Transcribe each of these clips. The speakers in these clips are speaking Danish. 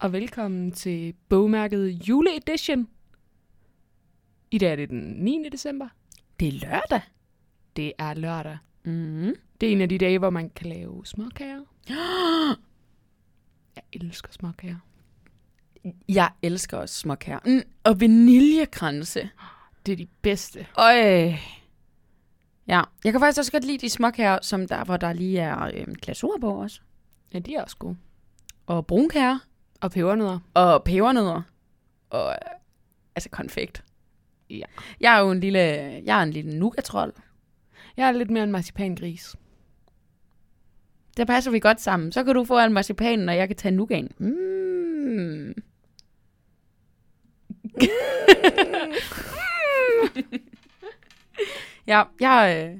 og velkommen til bogmærket juleedition. I dag er det den 9. december. Det er lørdag. Det er lørdag. Mm. Det er en af de dage, hvor man kan lave småkager. Jeg elsker småkager. Jeg elsker også småkager. Mm. Og vaniljekranse. Det er de bedste. Øj. Ja, jeg kan faktisk også godt lide de småkager, som der, hvor der lige er øhm, glasur på også. Ja, de er også gode. Og brunkager. Og pebernødder. Og pebernødder. Og øh, altså konfekt. Ja. Jeg er jo en lille, jeg er en lille nougat-trold. Jeg er lidt mere en marcipangris. Der passer vi godt sammen. Så kan du få al marcipanen, og jeg kan tage nougaten. Mm. ja, jeg... Øh...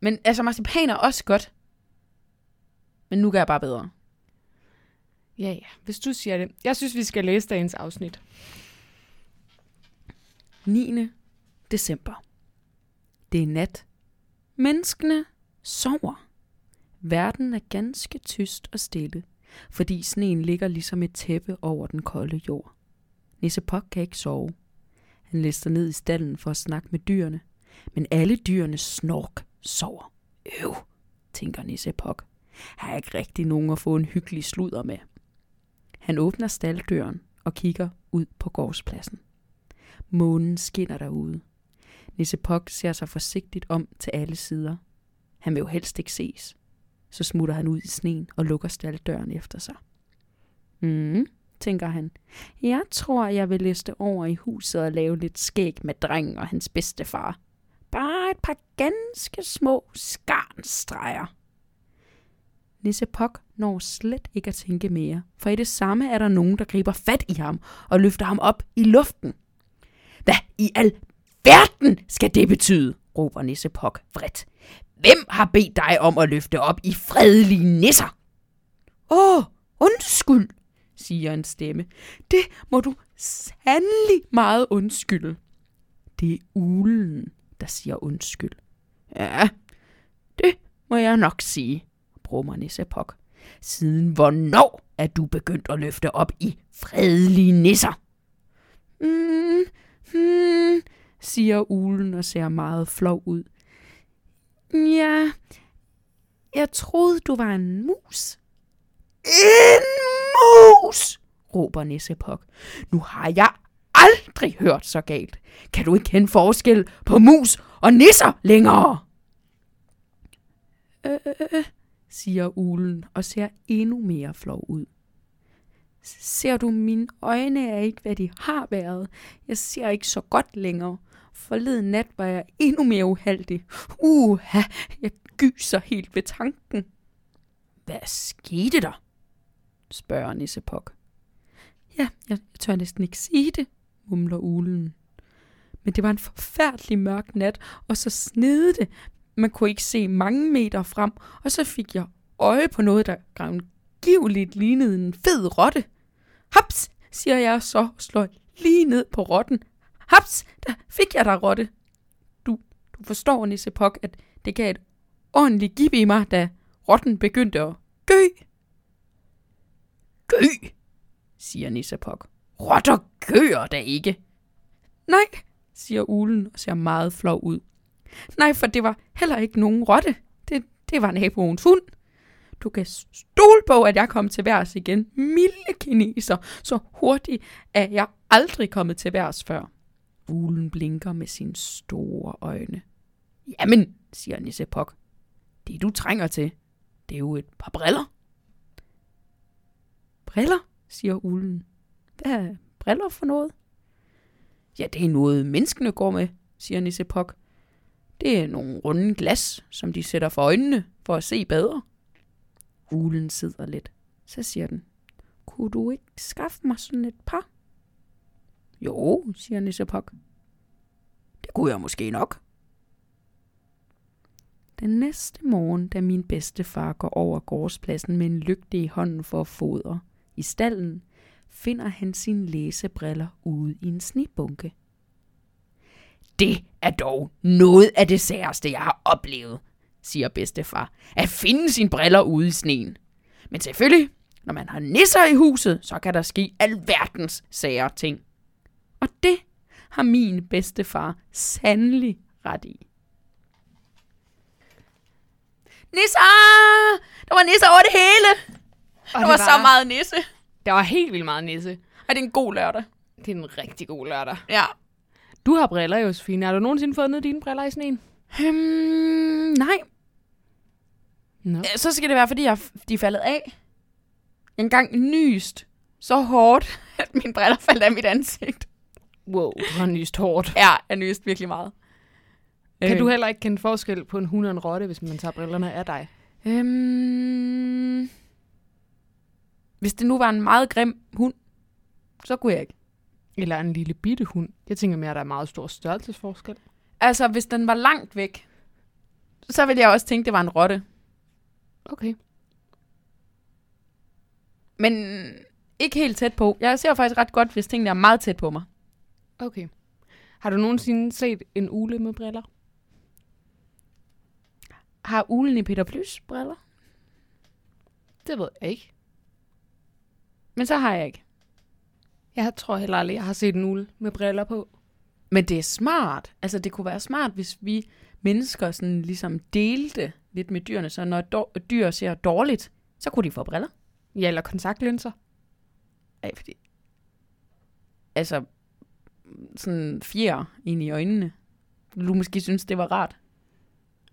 Men altså, marcipan er også godt. Men nougat er bare bedre. Ja, ja. Hvis du siger det. Jeg synes, vi skal læse dagens afsnit. 9. december. Det er nat. Menneskene sover. Verden er ganske tyst og stille, fordi sneen ligger ligesom et tæppe over den kolde jord. Nisse Pok kan ikke sove. Han lister ned i stallen for at snakke med dyrene, men alle dyrene snork sover. Øv, tænker Nisse Pok. Her ikke rigtig nogen at få en hyggelig sludder med. Han åbner stalddøren og kigger ud på gårdspladsen. Månen skinner derude. Nisse Pok ser sig forsigtigt om til alle sider. Han vil jo helst ikke ses. Så smutter han ud i sneen og lukker stalddøren efter sig. Mm, tænker han. Jeg tror, jeg vil liste over i huset og lave lidt skæg med drengen og hans bedstefar. Bare et par ganske små skarnstreger. Nisse Pok når slet ikke at tænke mere, for i det samme er der nogen, der griber fat i ham og løfter ham op i luften. Hvad i al verden skal det betyde? råber Nisse Pok vredt. Hvem har bedt dig om at løfte op i fredelige nisser? Åh, undskyld, siger en stemme. Det må du sandelig meget undskylde. Det er ulen, der siger undskyld. Ja, det må jeg nok sige, brummer Nisse Siden hvornår er du begyndt at løfte op i fredelige nisser? Mm, mm, siger ulen og ser meget flov ud. Ja, jeg troede, du var en mus. En mus, råber Nissepok. Nu har jeg aldrig hørt så galt. Kan du ikke kende forskel på mus og nisser længere? Øh, øh, øh siger ulen og ser endnu mere flov ud. Ser du, mine øjne er ikke, hvad de har været. Jeg ser ikke så godt længere. Forleden nat var jeg endnu mere uheldig. Uha, jeg gyser helt ved tanken. Hvad skete der? spørger Nissepok. Ja, jeg, jeg tør næsten ikke sige det, mumler ulen. Men det var en forfærdelig mørk nat, og så snede det. Man kunne ikke se mange meter frem, og så fik jeg øje på noget, der grangivligt lignede en fed rotte. Haps, siger jeg så og slår lige ned på rotten. Haps, der fik jeg der rotte. Du, du forstår, Nisse Pok, at det gav et ordentligt gib i mig, da rotten begyndte at gø. Gø, siger Nisse Pok. Rotter gør da ikke. Nej, siger ulen og ser meget flov ud. Nej, for det var heller ikke nogen rotte. Det, det var naboens hund. Du kan stole på, at jeg kom til værs igen. Milde kineser, så hurtigt er jeg aldrig kommet til værs før. Ulen blinker med sine store øjne. Jamen, siger Nisse Pok. Det du trænger til, det er jo et par briller. Briller, siger ulen. Hvad er briller for noget? Ja, det er noget, menneskene går med, siger Nisse Pok. Det er nogle runde glas, som de sætter for øjnene for at se bedre. Ulen sidder lidt. Så siger den, kunne du ikke skaffe mig sådan et par? Jo, siger Nissepok. Det kunne jeg måske nok. Den næste morgen, da min bedstefar går over gårdspladsen med en lygte i hånden for at fodre i stallen, finder han sine læsebriller ude i en snibunke. Det er dog noget af det særste, jeg har oplevet, siger bedstefar, at finde sine briller ude i sneen. Men selvfølgelig Når man har nisser i huset, så kan der ske alverdens sager ting. Og det har min bedstefar sandelig ret i. Nisser! Der var nisser over det hele! Og Der var, så meget nisse. Der var helt vildt meget nisse. Og det er en god lørdag. Det er en rigtig god lørdag. Ja. Du har briller, Josefine. Har du nogensinde fundet dine briller i sneen? Hmm, nej, Nå. så skal det være, fordi jeg, de er faldet af. En gang nyst så hårdt, at mine briller faldt af mit ansigt. Wow, du har nyst hårdt. Ja, jeg nyst virkelig meget. Kan Øh, du heller ikke kende forskel på en hund og en rotte, hvis man tager brillerne af dig? Øhm, hvis det nu var en meget grim hund, så kunne jeg ikke. Eller en lille bitte hund? Jeg tænker mere, at der er meget stor størrelsesforskel. Altså, hvis den var langt væk, så ville jeg også tænke, det var en rotte. Okay. Men ikke helt tæt på. Jeg ser faktisk ret godt, hvis tingene er meget tæt på mig. Okay. Har du nogensinde set en ule med briller? Har ulen i Peter Plys briller? Det ved jeg ikke. Men så har jeg ikke. Jeg tror heller aldrig, jeg har set en ule med briller på. Men det er smart. Altså, det kunne være smart, hvis vi mennesker sådan ligesom delte lidt med dyrene, så når dår- dyr ser dårligt, så kunne de få briller. Ja, eller kontaktlinser. Ja, fordi... Altså, sådan fjer ind i øjnene. Du måske synes, det var rart.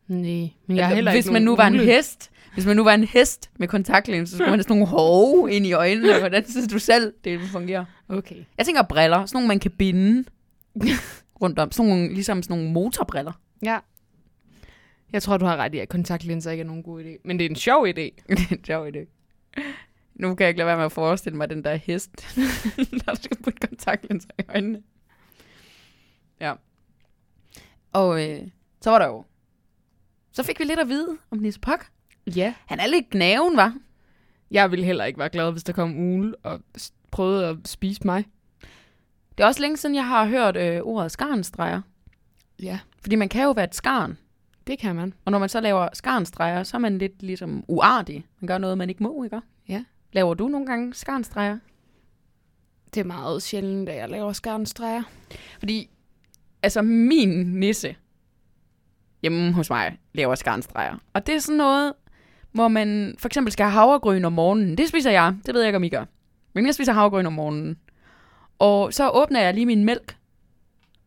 Nej, men jeg har Altså, heller hvis ikke man nu var en hest, hvis man nu var en hest med kontaktlinser, så skulle man have sådan nogle hove ind i øjnene. Hvordan synes du selv, det vil fungere? Okay. Jeg tænker briller, sådan nogle, man kan binde rundt om. Sådan nogle, ligesom sådan nogle motorbriller. Ja. Jeg tror, du har ret i, at kontaktlinser ikke er nogen god idé. Men det er en sjov idé. Det er en sjov idé. Nu kan jeg ikke lade være med at forestille mig den der hest, der skal putte kontaktlinser i øjnene. Ja. Og øh, så var der jo... Så fik vi lidt at vide om Nisse Puck. Ja. Han er lidt gnaven, var. Jeg ville heller ikke være glad, hvis der kom ule og prøvede at spise mig. Det er også længe siden, jeg har hørt øh, ordet skarnstreger. Ja. Fordi man kan jo være et skarn. Det kan man. Og når man så laver skarnstreger, så er man lidt ligesom uartig. Man gør noget, man ikke må, ikke? Ja. Laver du nogle gange skarnstreger? Det er meget sjældent, at jeg laver skarnstreger. Fordi, altså min nisse hjemme hos mig laver skarnstreger. Og det er sådan noget, hvor man for eksempel skal have havregryn om morgenen. Det spiser jeg. Det ved jeg ikke, om I gør. Men jeg spiser havregryn om morgenen. Og så åbner jeg lige min mælk.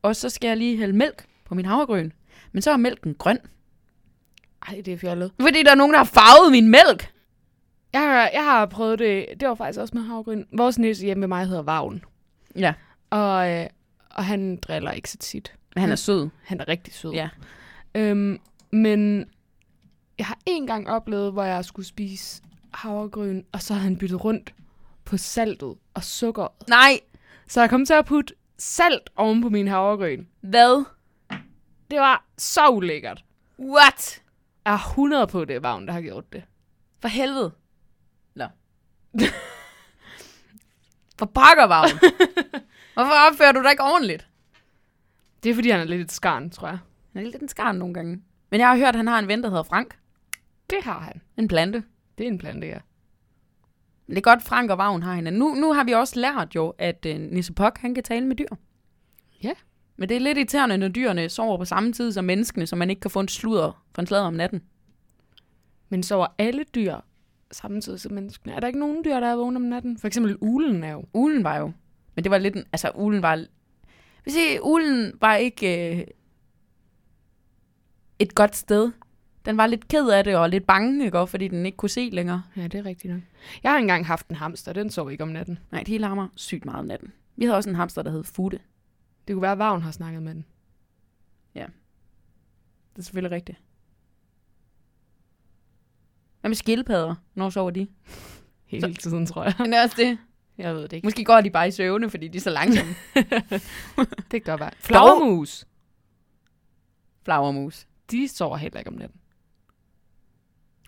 Og så skal jeg lige hælde mælk på min havregryn. Men så er mælken grøn. Ej, det er fjollet. Fordi der er nogen, der har farvet min mælk. Jeg har, jeg har prøvet det. Det var faktisk også med havgryn. Vores næse hjemme med mig hedder Vagn. Ja, Og, øh, og han driller ikke så tit. men han er sød. Han er rigtig sød. Ja. Øhm, men jeg har en gang oplevet, hvor jeg skulle spise havregryn, og så havde han byttet rundt på saltet og sukkeret. Nej, Så jeg kom til at putte salt oven på min havregryn. hvad? Det var så ulækkert. What? Jeg er 100 på det, Vagn, der har gjort det. For helvede. Nå. For pakker, Vagn. Hvorfor opfører du dig ikke ordentligt? Det er, fordi han er lidt et skarn, tror jeg. Han er lidt en skarn nogle gange. Men jeg har hørt, at han har en ven, der hedder Frank. Det har han. En plante. Det er en plante, ja. Det er godt, Frank og Vagn har hinanden. Nu, nu har vi også lært jo, at uh, Nisse Pok, han kan tale med dyr. Ja. Men det er lidt irriterende, når dyrene sover på samme tid som menneskene, så man ikke kan få en sludder for en sladder om natten. Men sover alle dyr samtidig som menneskene? Er der ikke nogen dyr, der er vågne om natten? For eksempel ulen er jo. Ulen var jo... Men det var lidt... En, altså, ulen var... Hvis I, ulen var ikke øh, et godt sted. Den var lidt ked af det og lidt bange, ikke? fordi den ikke kunne se længere. Ja, det er rigtigt nok. Jeg har engang haft en hamster, den sov ikke om natten. Nej, de larmer sygt meget om natten. Vi havde også en hamster, der hed Futte. Det kunne være, at Vagn har snakket med den. Det er selvfølgelig rigtigt. Hvad med skildpadder? Når sover de? Hele tiden, tror jeg. Men det er også det. Jeg ved det ikke. Måske går de bare i søvne, fordi de er så langsomme. Det godt være. Flagermus, Flagermus. de sover heller ikke om natten.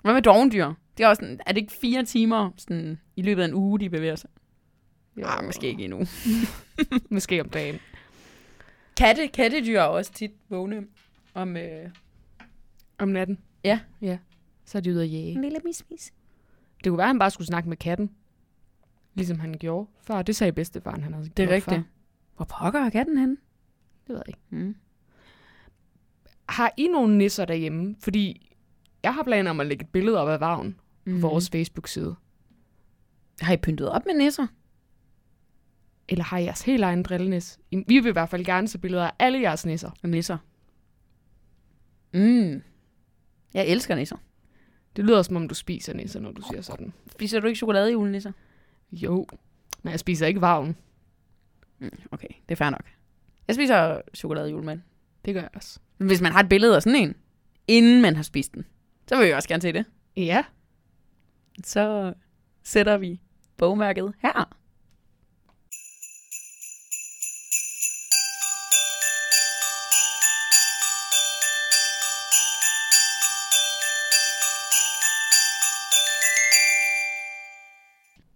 Hvad med dovendyr? Det er, også sådan, er det ikke fire timer sådan, i løbet af en uge, de bevæger sig? Jo. Ah, måske ikke endnu. Måske om dagen. Katte, kattedyr er også tit vågne om øh, Om natten? Ja. Ja. Så er de ude at jage. en lille mis, mis. Det kunne være, at han bare skulle snakke med katten. ligesom han gjorde før. Det sagde bedstefaren, han havde Det er rigtigt. Før. Hvor pokker er katten henne? Det ved jeg ikke. Mm. Har I nogle nisser derhjemme? Fordi jeg har planer om at lægge et billede op af Vagn på Mm. mm. vores Facebook-side. Har I pyntet op med nisser? Eller har I jeres helt egen drillenis? Vi vil i hvert fald gerne se billeder af alle jeres nisser. Nisser. Mm. Jeg elsker nisser. Det lyder som om, du spiser nisser, når du siger sådan. Spiser du ikke chokolade julenisser? Jo, men jeg spiser ikke Vagn. Mm, okay, det er fair nok. Jeg spiser chokolade julemand. Det gør jeg også. Men hvis man har et billede af sådan en, inden man har spist den, så vil jeg også gerne se det. Ja, Så sætter vi bogmærket her.